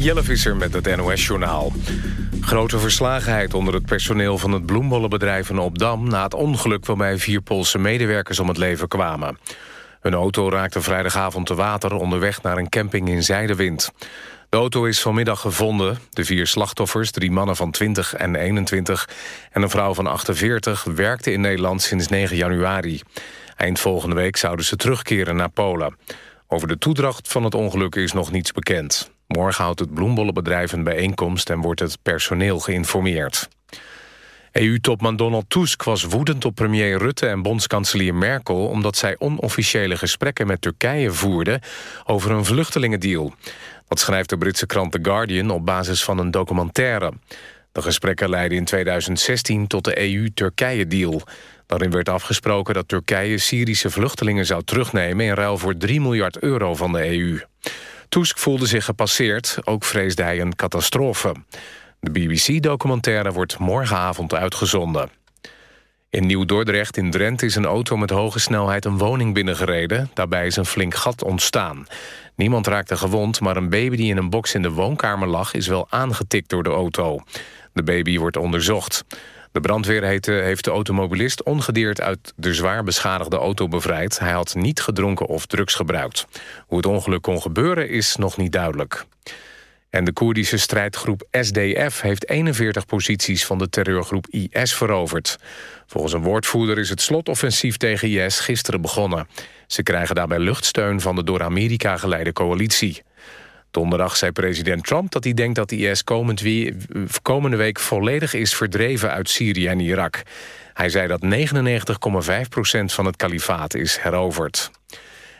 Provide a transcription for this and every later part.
Jelle Visser met het NOS-journaal. Grote verslagenheid onder het personeel van het bloembollenbedrijf in Opdam... na het ongeluk waarbij vier Poolse medewerkers om het leven kwamen. Hun auto raakte vrijdagavond te water onderweg naar een camping in Zijdewind. De auto is vanmiddag gevonden. De vier slachtoffers, drie mannen van 20 en 21... en een vrouw van 48 werkten in Nederland sinds 9 januari. Eind volgende week zouden ze terugkeren naar Polen. Over de toedracht van het ongeluk is nog niets bekend. Morgen houdt het bloembollenbedrijf een bijeenkomst... en wordt het personeel geïnformeerd. EU-topman Donald Tusk was woedend op premier Rutte en bondskanselier Merkel... omdat zij onofficiële gesprekken met Turkije voerden over een vluchtelingendeal. Dat schrijft de Britse krant The Guardian op basis van een documentaire. De gesprekken leidden in 2016 tot de EU-Turkije-deal. Daarin werd afgesproken dat Turkije Syrische vluchtelingen zou terugnemen... in ruil voor 3 miljard euro van de EU. Tusk voelde zich gepasseerd, ook vreesde hij een catastrofe. De BBC-documentaire wordt morgenavond uitgezonden. In Nieuw-Dordrecht in Drenthe is een auto met hoge snelheid een woning binnengereden. Daarbij is een flink gat ontstaan. Niemand raakte gewond, maar een baby die in een box in de woonkamer lag... is wel aangetikt door de auto. De baby wordt onderzocht. De brandweer heeft de automobilist ongedeerd uit de zwaar beschadigde auto bevrijd. Hij had niet gedronken of drugs gebruikt. Hoe het ongeluk kon gebeuren is nog niet duidelijk. En de Koerdische strijdgroep SDF heeft 41 posities van de terreurgroep IS veroverd. Volgens een woordvoerder is het slotoffensief tegen IS gisteren begonnen. Ze krijgen daarbij luchtsteun van de door Amerika geleide coalitie. Donderdag zei president Trump dat hij denkt dat IS komende week volledig is verdreven uit Syrië en Irak. Hij zei dat 99,5% van het kalifaat is heroverd.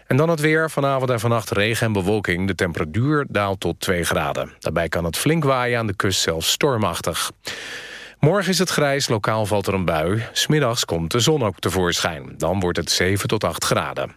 En dan het weer. Vanavond en vannacht regen en bewolking. De temperatuur daalt tot 2 graden. Daarbij kan het flink waaien aan de kust zelfs stormachtig. Morgen is het grijs, lokaal valt er een bui. Smiddags komt de zon ook tevoorschijn. Dan wordt het 7 tot 8 graden.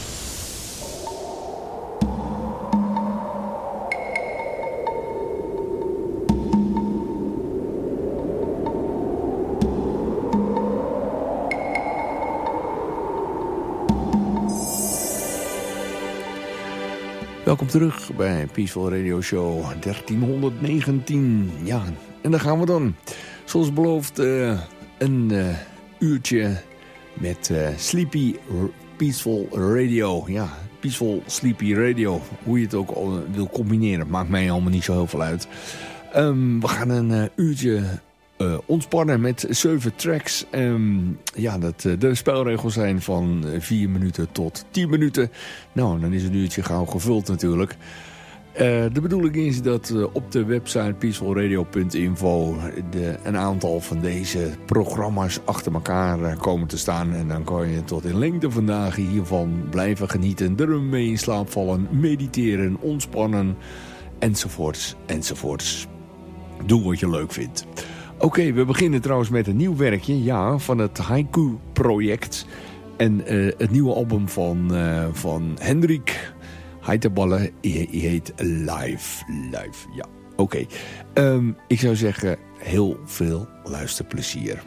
Welkom terug bij Peaceful Radio Show 1319. Ja, en daar gaan we dan. Zoals beloofd uh, een uh, uurtje met uh, Sleepy Peaceful Radio. Ja, Peaceful Sleepy Radio. Hoe je het ook wil combineren. Maakt mij allemaal niet zo heel veel uit. Um, we gaan een uurtje uh, ontspannen met 7 tracks. Um, ja, dat, uh, de spelregels zijn van 4 minuten tot 10 minuten. Nou, dan is het uurtje gauw gevuld natuurlijk. De bedoeling is dat op de website peacefulradio.info een aantal van deze programma's achter elkaar komen te staan. En dan kan je tot in lengte vandaag hiervan blijven genieten, er mee in slaap vallen, mediteren, ontspannen, enzovoorts, enzovoorts. Doe wat je leuk vindt. Oké, we beginnen trouwens met een nieuw werkje ja, van het Haiku-project. En uh, het nieuwe album van, uh, van Hendrik Heiterballen die heet Live. Live, ja. Oké, um, ik zou zeggen heel veel luisterplezier.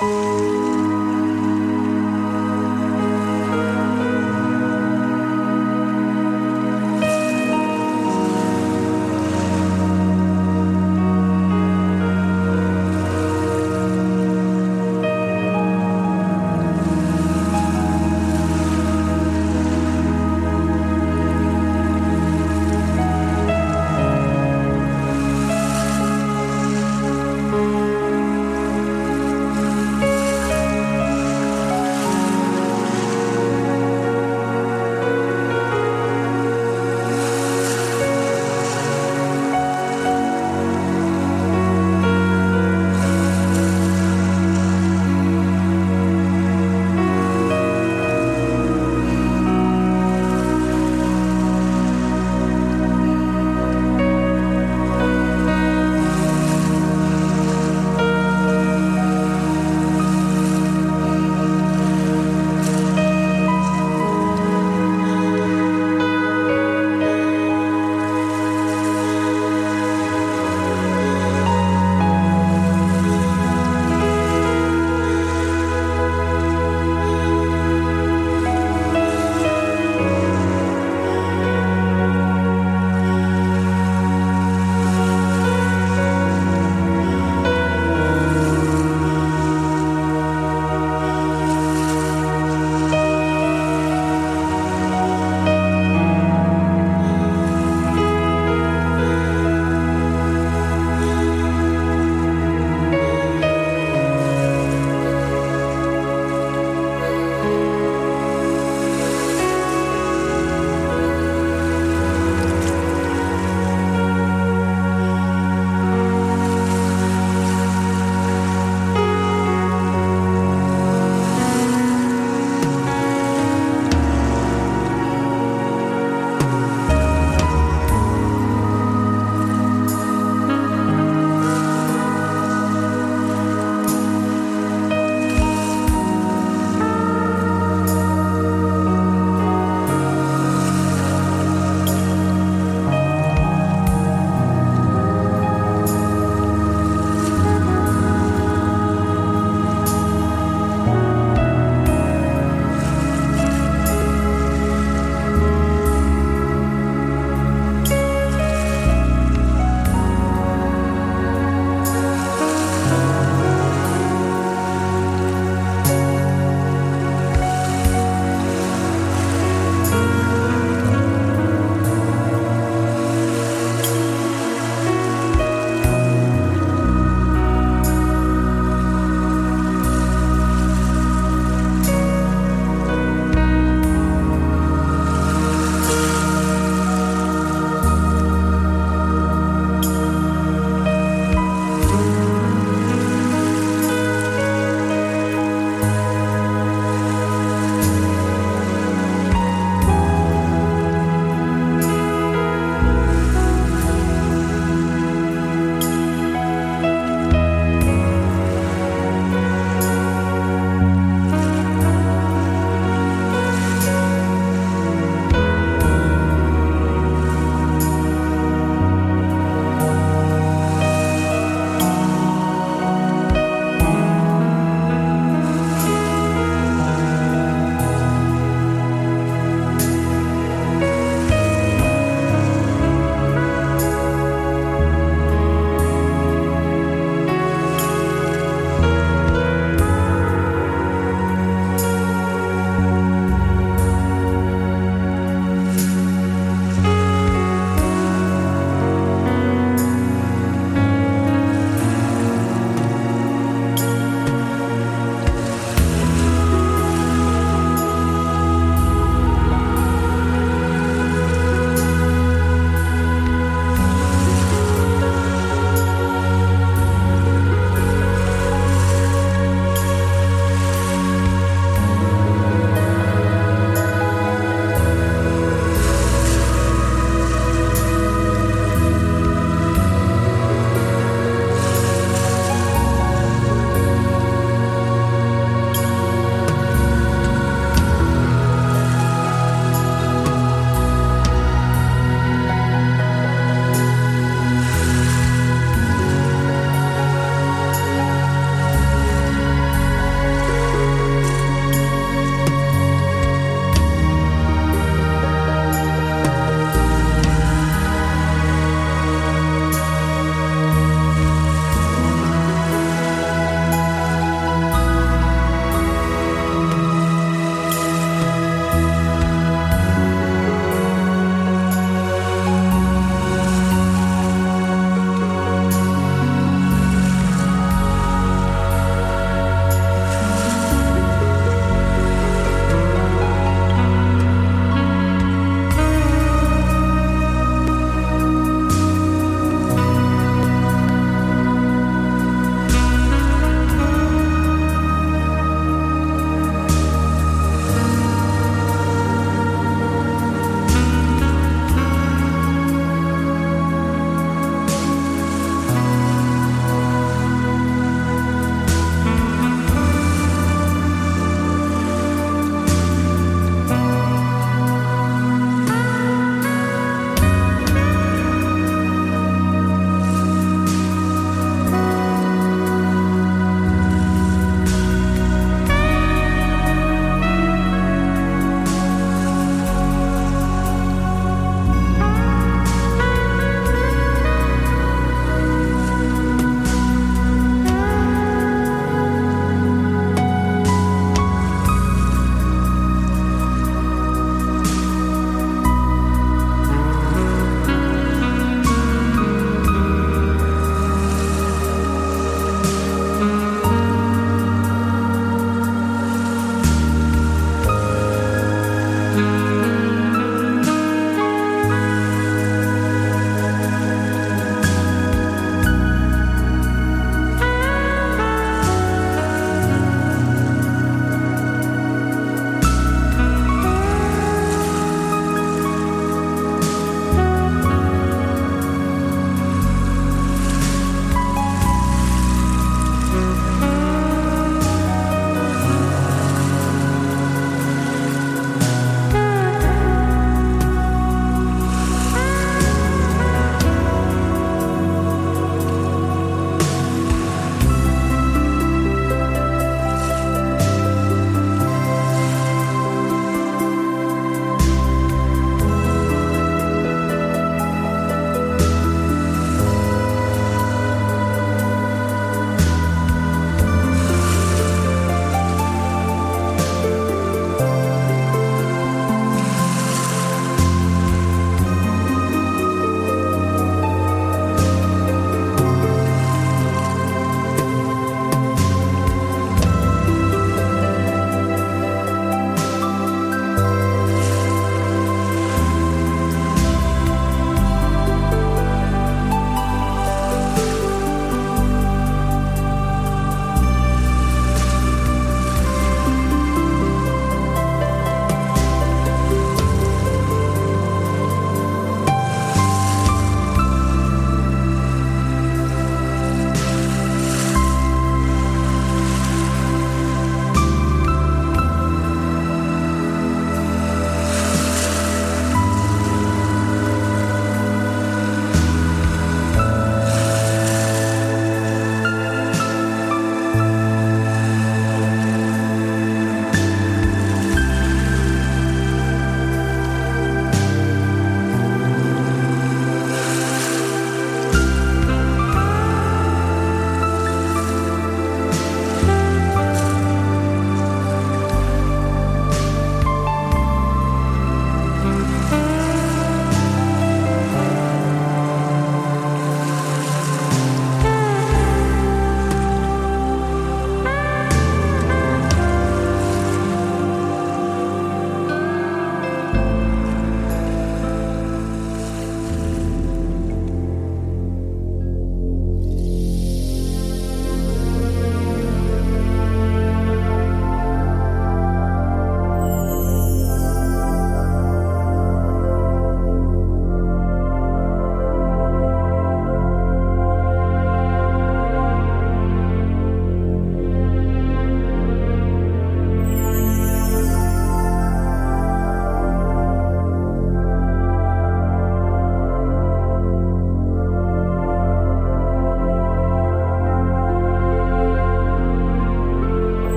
Música